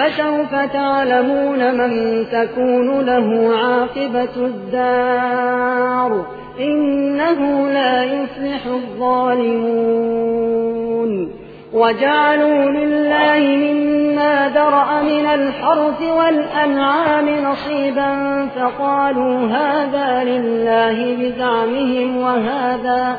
فسوف تعلمون من تكون له عاقبة الدار إنه لا يفلح الظالمون. وجعلوا لله مما درأ من الحرث والأنعام نصيبا فقالوا هذا لله بزعمهم وهذا